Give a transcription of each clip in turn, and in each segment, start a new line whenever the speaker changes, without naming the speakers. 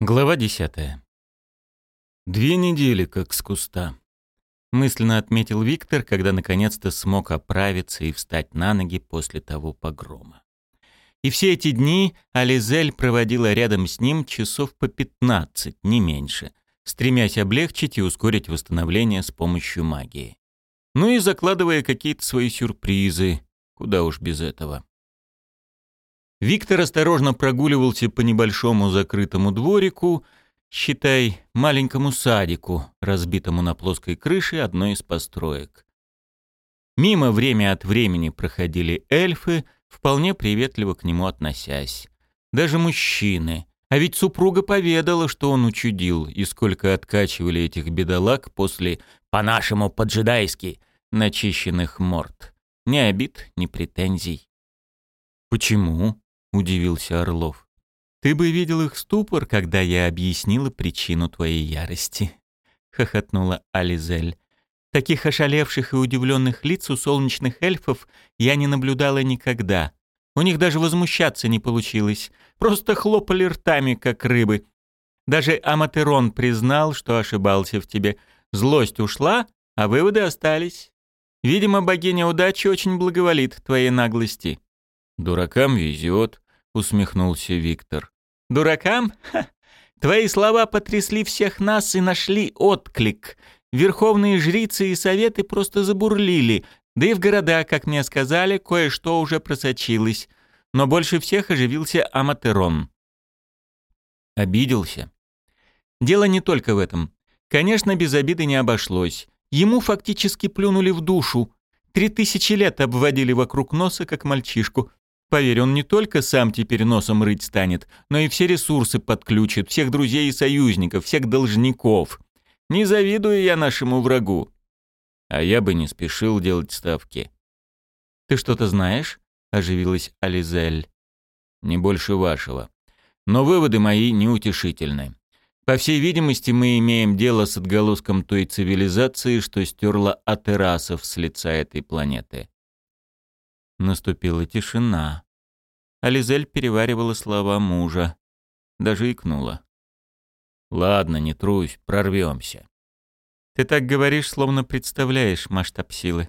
Глава десятая. Две недели как с куста. Мысленно отметил Виктор, когда наконец-то смог оправиться и встать на ноги после того погрома. И все эти дни Ализель проводила рядом с ним часов по 15, не меньше, стремясь облегчить и ускорить восстановление с помощью магии. Ну и закладывая какие-то свои сюрпризы, куда уж без этого. Виктор осторожно прогуливался по небольшому закрытому дворику, считай, маленькому садику, разбитому на плоской крыше одной из построек. Мимо время от времени проходили эльфы, вполне приветливо к нему относясь. Даже мужчины. А ведь супруга поведала, что он учудил, и сколько откачивали этих бедолаг после «по-нашему поджидайски» начищенных морд. Ни обид, ни претензий. «Почему?» — удивился Орлов. «Ты бы видел их ступор, когда я объяснила причину твоей ярости», — хохотнула Ализель. «Таких ошалевших и удивленных лиц у солнечных эльфов я не наблюдала никогда. У них даже возмущаться не получилось. Просто хлопали ртами, как рыбы. Даже Аматерон признал, что ошибался в тебе. Злость ушла, а выводы остались. Видимо, богиня удачи очень благоволит твоей наглости». «Дуракам везет», — усмехнулся Виктор. «Дуракам? Ха! Твои слова потрясли всех нас и нашли отклик. Верховные жрицы и советы просто забурлили, да и в города, как мне сказали, кое-что уже просочилось. Но больше всех оживился Аматерон. Обиделся. Дело не только в этом. Конечно, без обиды не обошлось. Ему фактически плюнули в душу. Три тысячи лет обводили вокруг носа, как мальчишку. Поверь, он не только сам теперь носом рыть станет, но и все ресурсы подключит, всех друзей и союзников, всех должников. Не завидую я нашему врагу. А я бы не спешил делать ставки. «Ты что-то знаешь?» — оживилась Ализель. «Не больше вашего. Но выводы мои неутешительны. По всей видимости, мы имеем дело с отголоском той цивилизации, что стерла атерасов с лица этой планеты. Наступила тишина. Ализель переваривала слова мужа. Даже икнула. «Ладно, не трусь, прорвемся». «Ты так говоришь, словно представляешь масштаб силы».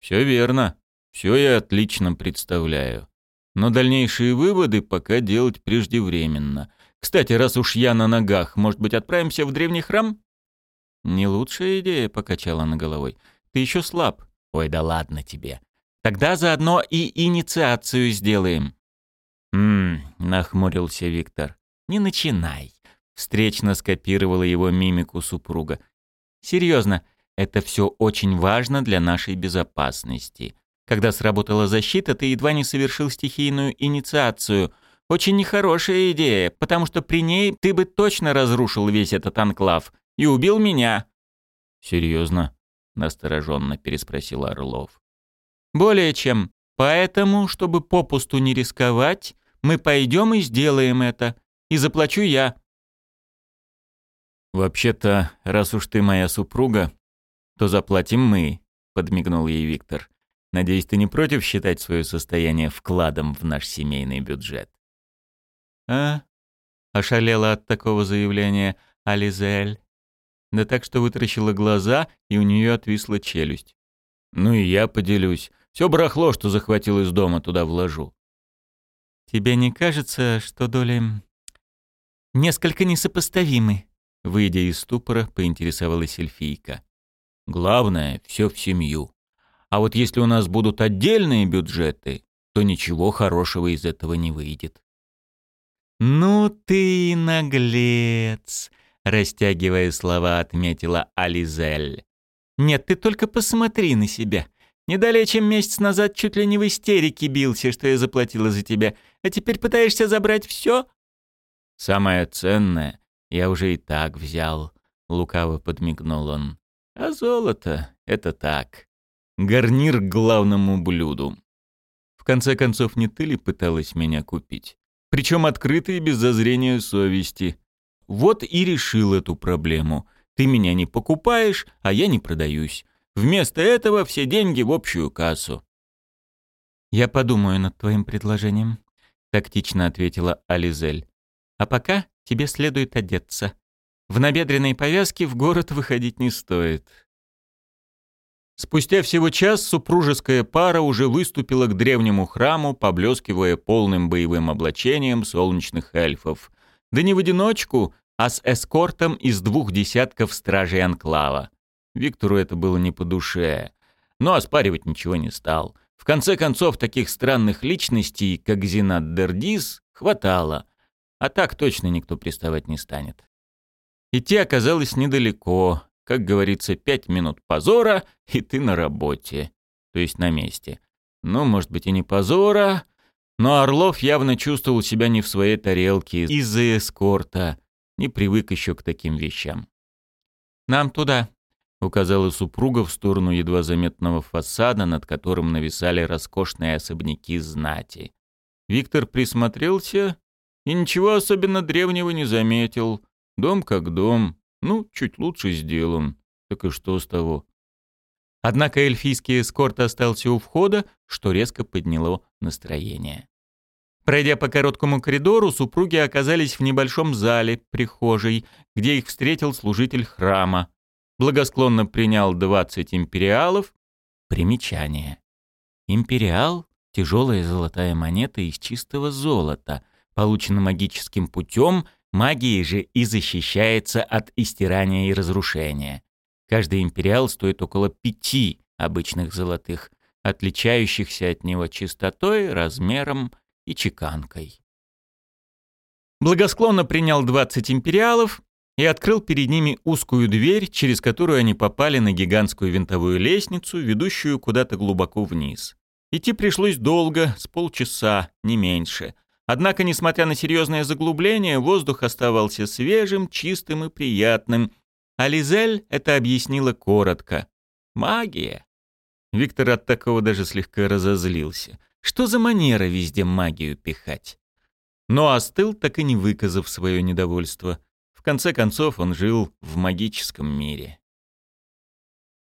«Все верно. Все я отлично представляю. Но дальнейшие выводы пока делать преждевременно. Кстати, раз уж я на ногах, может быть, отправимся в древний храм?» «Не лучшая идея», — покачала она головой. «Ты еще слаб». «Ой, да ладно тебе. Тогда заодно и инициацию сделаем». «Ммм», — нахмурился Виктор. «Не начинай», — встречно скопировала его мимику супруга. «Серьезно, это все очень важно для нашей безопасности. Когда сработала защита, ты едва не совершил стихийную инициацию. Очень нехорошая идея, потому что при ней ты бы точно разрушил весь этот анклав и убил меня». «Серьезно?» — настороженно переспросил Орлов. Более чем. Поэтому, чтобы попусту не рисковать, мы пойдем и сделаем это. И заплачу я. «Вообще-то, раз уж ты моя супруга, то заплатим мы», — подмигнул ей Виктор. «Надеюсь, ты не против считать свое состояние вкладом в наш семейный бюджет?» «А?» — ошалела от такого заявления Ализель. Да так, что вытаращила глаза, и у нее отвисла челюсть. «Ну и я поделюсь. Все барахло, что захватил из дома, туда вложу. Тебе не кажется, что доли несколько несопоставимы? Выйдя из ступора, поинтересовалась эльфийка. Главное, все в семью. А вот если у нас будут отдельные бюджеты, то ничего хорошего из этого не выйдет. «Ну ты наглец!» — растягивая слова, отметила Ализель. «Нет, ты только посмотри на себя. Не чем месяц назад чуть ли не в истерике бился, что я заплатила за тебя, а теперь пытаешься забрать все? Самое ценное я уже и так взял, лукаво подмигнул он. А золото — это так. Гарнир к главному блюду. В конце концов, не ты ли пыталась меня купить? Причем открыто и без зазрения совести. Вот и решил эту проблему. Ты меня не покупаешь, а я не продаюсь. Вместо этого все деньги в общую кассу. «Я подумаю над твоим предложением», — тактично ответила Ализель. «А пока тебе следует одеться. В набедренной повязке в город выходить не стоит». Спустя всего час супружеская пара уже выступила к древнему храму, поблескивая полным боевым облачением солнечных эльфов. Да не в одиночку, а с эскортом из двух десятков стражей Анклава. Виктору это было не по душе, но оспаривать ничего не стал. В конце концов, таких странных личностей, как Зинат Дердис, хватало, а так точно никто приставать не станет. Идти оказалось недалеко, как говорится, пять минут позора, и ты на работе. То есть на месте. Ну, может быть, и не позора, но Орлов явно чувствовал себя не в своей тарелке из-за эскорта. Не привык еще к таким вещам. «Нам туда», — указала супруга в сторону едва заметного фасада, над которым нависали роскошные особняки знати. Виктор присмотрелся и ничего особенно древнего не заметил. Дом как дом, ну, чуть лучше сделан. Так и что с того? Однако эльфийский эскорт остался у входа, что резко подняло настроение. Пройдя по короткому коридору, супруги оказались в небольшом зале, прихожей, где их встретил служитель храма. Благосклонно принял 20 империалов. Примечание. Империал — тяжелая золотая монета из чистого золота, получена магическим путем Магией же и защищается от истирания и разрушения. Каждый империал стоит около пяти обычных золотых, отличающихся от него чистотой, размером и чеканкой. Благосклонно принял 20 империалов и открыл перед ними узкую дверь, через которую они попали на гигантскую винтовую лестницу, ведущую куда-то глубоко вниз. Идти пришлось долго, с полчаса, не меньше — Однако, несмотря на серьезное заглубление, воздух оставался свежим, чистым и приятным. А Лизель это объяснила коротко. «Магия». Виктор от такого даже слегка разозлился. Что за манера везде магию пихать? Но остыл, так и не выказав свое недовольство. Конце концов, он жил в магическом мире.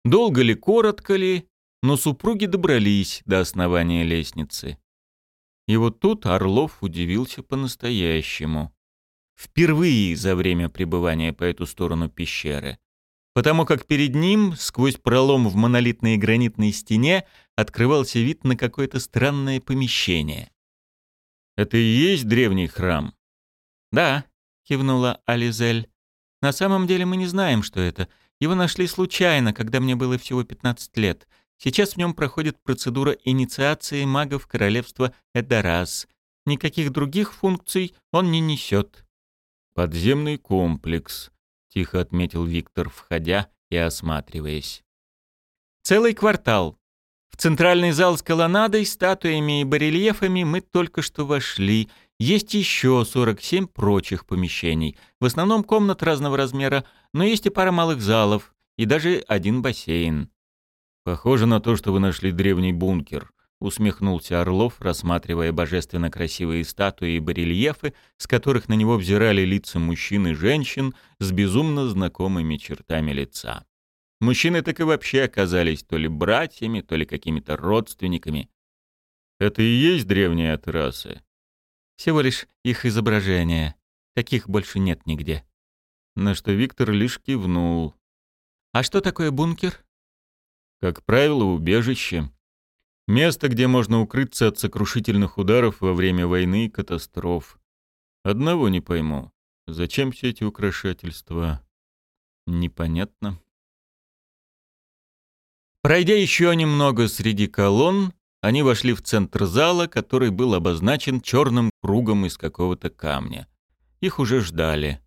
Долго ли, коротко ли, но супруги добрались до основания лестницы. И вот тут Орлов удивился по-настоящему. Впервые за время пребывания по эту сторону пещеры. Потому как перед ним, сквозь пролом в монолитной гранитной стене, открывался вид на какое-то странное помещение. «Это и есть древний храм?» «Да», — кивнула Ализель. «На самом деле мы не знаем, что это. Его нашли случайно, когда мне было всего 15 лет. Сейчас в нем проходит процедура инициации магов королевства Эдарас. Никаких других функций он не несет. «Подземный комплекс», — тихо отметил Виктор, входя и осматриваясь. «Целый квартал. В центральный зал с колоннадой, статуями и барельефами мы только что вошли. Есть еще 47 прочих помещений. В основном комнат разного размера, но есть и пара малых залов, и даже один бассейн. «Похоже на то, что вы нашли древний бункер», — усмехнулся Орлов, рассматривая божественно красивые статуи и барельефы, с которых на него взирали лица мужчин и женщин с безумно знакомыми чертами лица. Мужчины так и вообще оказались то ли братьями, то ли какими-то родственниками. «Это и есть древние террасы?» «Всего лишь их изображение. Таких больше нет нигде». На что Виктор лишь кивнул. «А что такое бункер?» Как правило, убежище. Место, где можно укрыться от сокрушительных ударов во время войны и катастроф. Одного не пойму. Зачем все эти украшательства? Непонятно. Пройдя еще немного среди колонн, они вошли в центр зала, который был обозначен черным кругом из какого-то камня. Их уже ждали.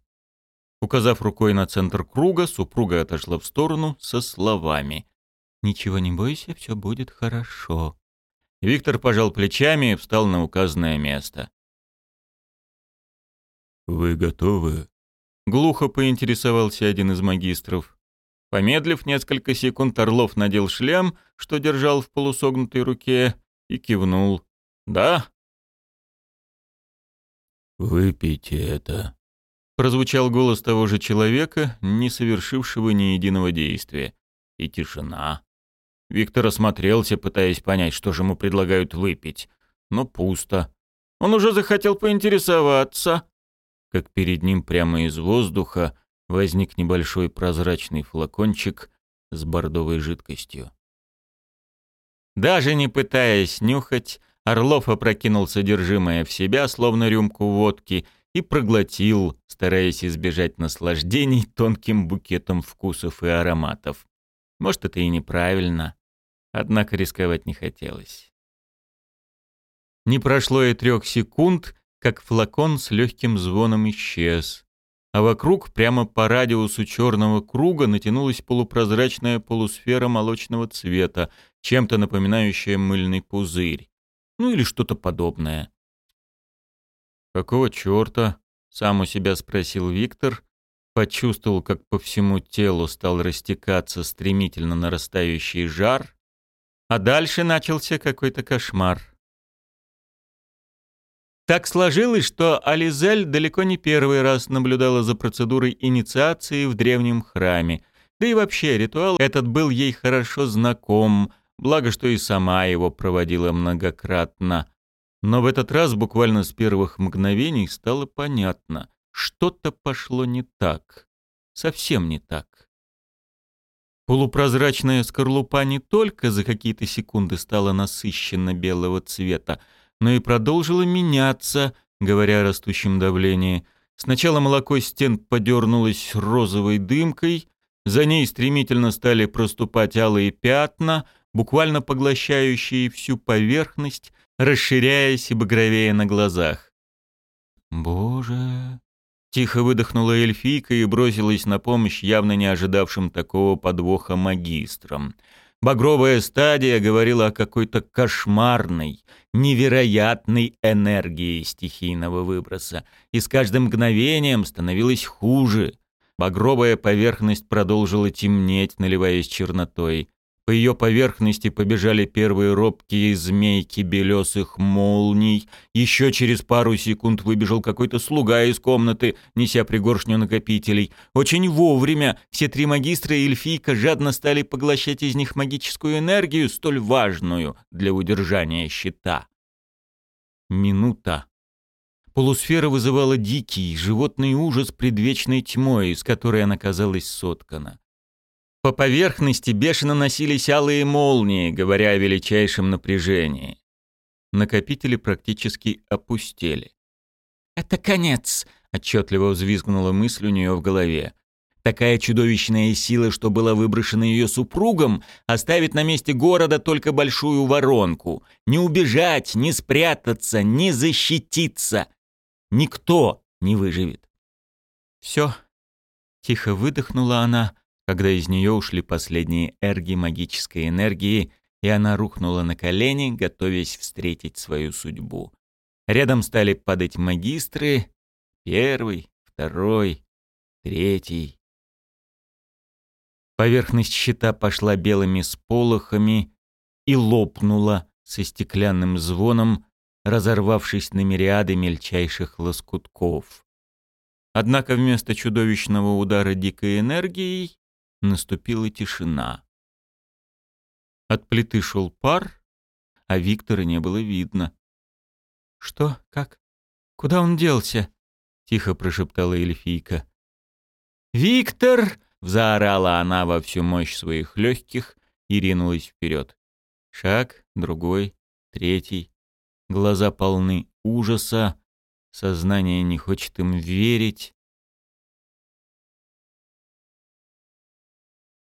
Указав рукой на центр круга, супруга отошла в сторону со словами. «Ничего не бойся, все будет хорошо». Виктор пожал плечами и встал на указанное место. «Вы готовы?» — глухо поинтересовался один из магистров. Помедлив несколько секунд, Орлов надел шлем, что держал в полусогнутой руке, и кивнул. «Да?» «Выпейте это», — прозвучал голос того же человека, не совершившего ни единого действия. И тишина. Виктор осмотрелся, пытаясь понять, что же ему предлагают выпить. Но пусто. Он уже захотел поинтересоваться. как перед ним прямо из воздуха возник небольшой прозрачный флакончик с бордовой жидкостью. Даже не пытаясь нюхать, Орлов опрокинул содержимое в себя, словно рюмку водки, и проглотил, стараясь избежать наслаждений тонким букетом вкусов и ароматов. Может, это и неправильно, однако рисковать не хотелось. Не прошло и трех секунд, как флакон с легким звоном исчез, а вокруг, прямо по радиусу черного круга, натянулась полупрозрачная полусфера молочного цвета, чем-то напоминающая мыльный пузырь. Ну или что-то подобное. «Какого черта?» — сам у себя спросил Виктор, почувствовал, как по всему телу стал растекаться стремительно нарастающий жар, а дальше начался какой-то кошмар. Так сложилось, что Ализель далеко не первый раз наблюдала за процедурой инициации в древнем храме. Да и вообще, ритуал этот был ей хорошо знаком, благо что и сама его проводила многократно. Но в этот раз буквально с первых мгновений стало понятно, что-то пошло не так. Совсем не так. Полупрозрачная скорлупа не только за какие-то секунды стала насыщенно белого цвета, но и продолжила меняться, говоря о растущем давлении. Сначала молоко стен подернулось розовой дымкой, за ней стремительно стали проступать алые пятна, буквально поглощающие всю поверхность, расширяясь и багровея на глазах. «Боже!» — тихо выдохнула эльфийка и бросилась на помощь явно не ожидавшим такого подвоха магистрам — Багровая стадия говорила о какой-то кошмарной, невероятной энергии стихийного выброса, и с каждым мгновением становилось хуже. Багровая поверхность продолжила темнеть, наливаясь чернотой. По ее поверхности побежали первые робкие змейки белесых молний. Еще через пару секунд выбежал какой-то слуга из комнаты, неся пригоршню накопителей. Очень вовремя все три магистра и эльфийка жадно стали поглощать из них магическую энергию, столь важную для удержания щита. Минута. Полусфера вызывала дикий, животный ужас предвечной тьмой, из которой она казалась соткана. По поверхности бешено носились алые молнии, говоря о величайшем напряжении. Накопители практически опустели. «Это конец!» — отчетливо взвизгнула мысль у нее в голове. Такая чудовищная сила, что была выброшена ее супругом, оставит на месте города только большую воронку. Не убежать, не спрятаться, не защититься. Никто не выживет. «Все», — тихо выдохнула она, когда из нее ушли последние эрги магической энергии, и она рухнула на колени, готовясь встретить свою судьбу. Рядом стали падать магистры, первый, второй, третий. Поверхность щита пошла белыми сполохами и лопнула со стеклянным звоном, разорвавшись на мириады мельчайших лоскутков. Однако вместо чудовищного удара дикой энергией наступила тишина. От плиты шел пар, а Виктора не было видно. «Что? Как? Куда он делся?» — тихо прошептала эльфийка. «Виктор!» — заорала она во всю мощь своих легких и ринулась вперед. Шаг, другой, третий. Глаза полны ужаса, сознание не хочет им верить.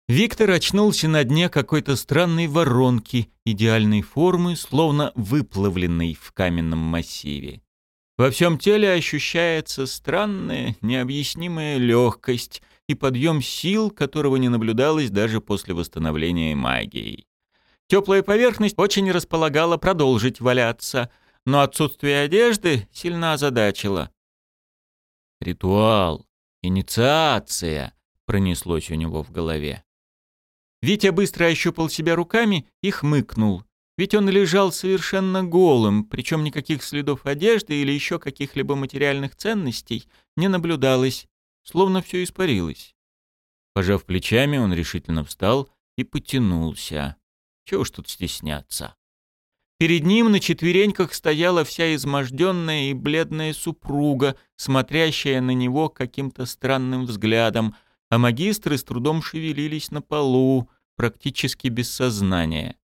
Виктор очнулся на дне какой-то странной воронки идеальной формы, словно выплавленной в каменном массиве. Во всем теле ощущается странная, необъяснимая легкость и подъем сил, которого не наблюдалось даже после восстановления магией. Теплая поверхность очень располагала продолжить валяться, но отсутствие одежды сильно озадачило. «Ритуал, инициация», — пронеслось у него в голове. Витя быстро ощупал себя руками и хмыкнул. Ведь он лежал совершенно голым, причем никаких следов одежды или еще каких-либо материальных ценностей не наблюдалось, словно все испарилось. Пожав плечами, он решительно встал и потянулся. Чего уж тут стесняться. Перед ним на четвереньках стояла вся изможденная и бледная супруга, смотрящая на него каким-то странным взглядом, а магистры с трудом шевелились на полу, практически без сознания.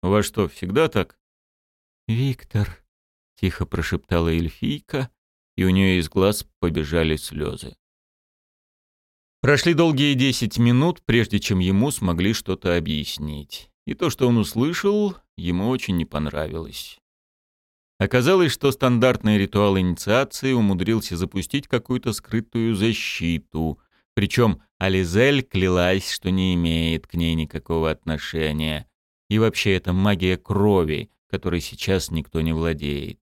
«Во что, всегда так?» «Виктор», — тихо прошептала эльфийка, и у нее из глаз побежали слезы. Прошли долгие десять минут, прежде чем ему смогли что-то объяснить. И то, что он услышал, ему очень не понравилось. Оказалось, что стандартный ритуал инициации умудрился запустить какую-то скрытую защиту. Причем Ализель клялась, что не имеет к ней никакого отношения. И вообще это магия крови, которой сейчас никто не владеет.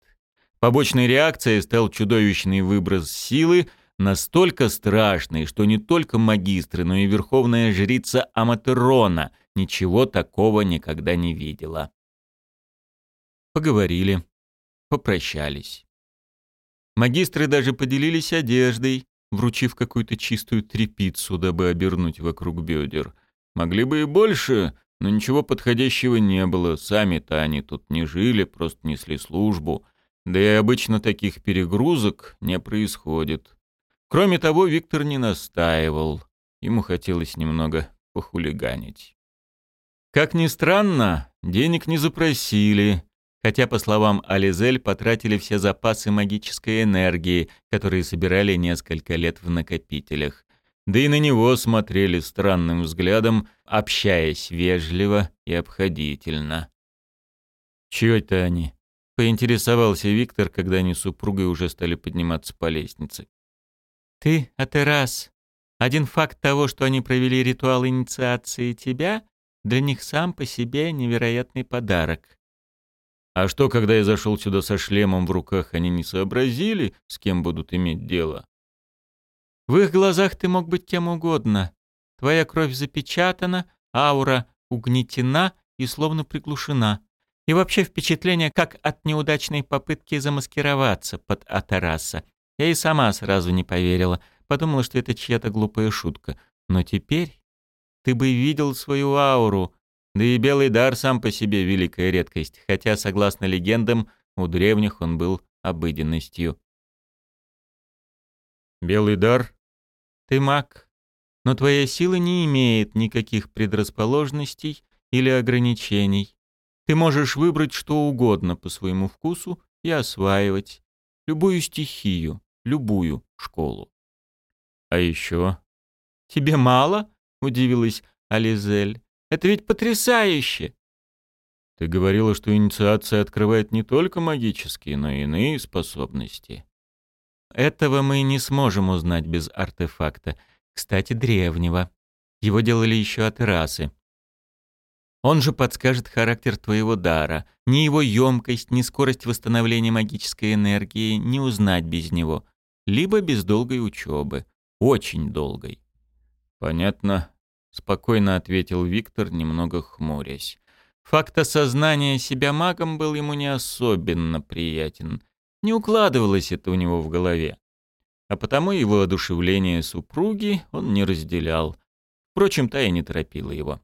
Побочной реакцией стал чудовищный выброс силы, настолько страшный, что не только магистры, но и верховная жрица Аматерона ничего такого никогда не видела. Поговорили, попрощались. Магистры даже поделились одеждой, вручив какую-то чистую тряпицу, дабы обернуть вокруг бедер. Могли бы и больше, но ничего подходящего не было. Сами-то они тут не жили, просто несли службу. Да и обычно таких перегрузок не происходит. Кроме того, Виктор не настаивал. Ему хотелось немного похулиганить. Как ни странно, денег не запросили, хотя, по словам Ализель, потратили все запасы магической энергии, которые собирали несколько лет в накопителях. Да и на него смотрели странным взглядом, общаясь вежливо и обходительно. «Чего это они?» — поинтересовался Виктор, когда они с супругой уже стали подниматься по лестнице. Ты, Атерас, один факт того, что они провели ритуал инициации тебя, для них сам по себе невероятный подарок. А что, когда я зашел сюда со шлемом в руках, они не сообразили, с кем будут иметь дело? В их глазах ты мог быть кем угодно. Твоя кровь запечатана, аура угнетена и словно приглушена. И вообще впечатление, как от неудачной попытки замаскироваться под Атараса. Я и сама сразу не поверила, подумала, что это чья-то глупая шутка. Но теперь ты бы видел свою ауру, да и белый дар сам по себе великая редкость, хотя, согласно легендам, у древних он был обыденностью. Белый дар? Ты маг, но твоя сила не имеет никаких предрасположенностей или ограничений. Ты можешь выбрать что угодно по своему вкусу и осваивать любую стихию, любую школу. А еще... «Тебе мало?» — удивилась Ализель. «Это ведь потрясающе!» «Ты говорила, что инициация открывает не только магические, но и иные способности». «Этого мы не сможем узнать без артефакта. Кстати, древнего. Его делали еще от расы. Он же подскажет характер твоего дара. Ни его емкость, ни скорость восстановления магической энергии не узнать без него либо без долгой учебы, очень долгой. «Понятно», — спокойно ответил Виктор, немного хмурясь. Факт осознания себя магом был ему не особенно приятен. Не укладывалось это у него в голове. А потому его одушевление супруги он не разделял. Впрочем, та и не торопила его.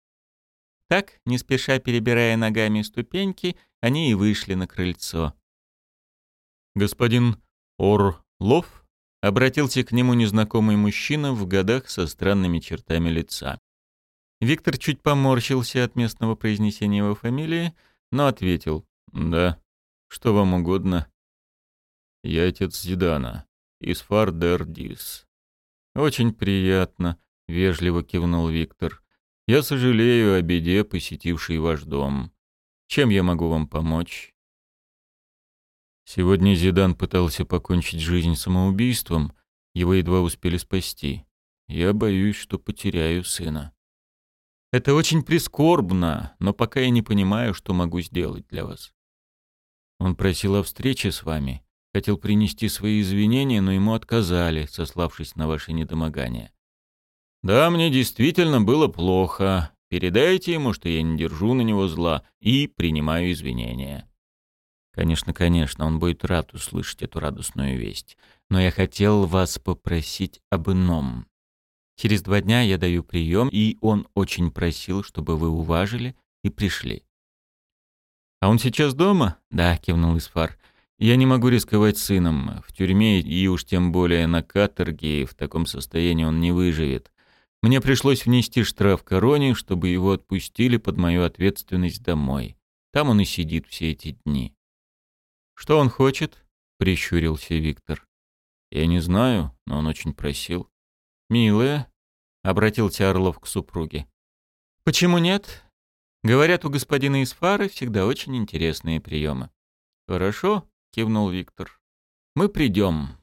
Так, не спеша перебирая ногами ступеньки, они и вышли на крыльцо. «Господин Орлов?» Обратился к нему незнакомый мужчина в годах со странными чертами лица. Виктор чуть поморщился от местного произнесения его фамилии, но ответил «Да, что вам угодно». «Я отец Зидана, из Фардердис». «Очень приятно», — вежливо кивнул Виктор. «Я сожалею о беде, посетившей ваш дом. Чем я могу вам помочь?» Сегодня Зидан пытался покончить жизнь самоубийством, его едва успели спасти. Я боюсь, что потеряю сына. Это очень прискорбно, но пока я не понимаю, что могу сделать для вас. Он просил о встрече с вами, хотел принести свои извинения, но ему отказали, сославшись на ваше недомогание. Да, мне действительно было плохо. Передайте ему, что я не держу на него зла и принимаю извинения. Конечно, конечно, он будет рад услышать эту радостную весть. Но я хотел вас попросить об ином. Через два дня я даю прием, и он очень просил, чтобы вы уважили и пришли. «А он сейчас дома?» «Да», — кивнул Исфар. «Я не могу рисковать сыном. В тюрьме и уж тем более на каторге в таком состоянии он не выживет. Мне пришлось внести штраф короне, чтобы его отпустили под мою ответственность домой. Там он и сидит все эти дни». «Что он хочет?» — прищурился Виктор. «Я не знаю, но он очень просил». «Милая», — обратился Орлов к супруге. «Почему нет? Говорят, у господина Исфары всегда очень интересные приемы». «Хорошо», — кивнул Виктор. «Мы придем».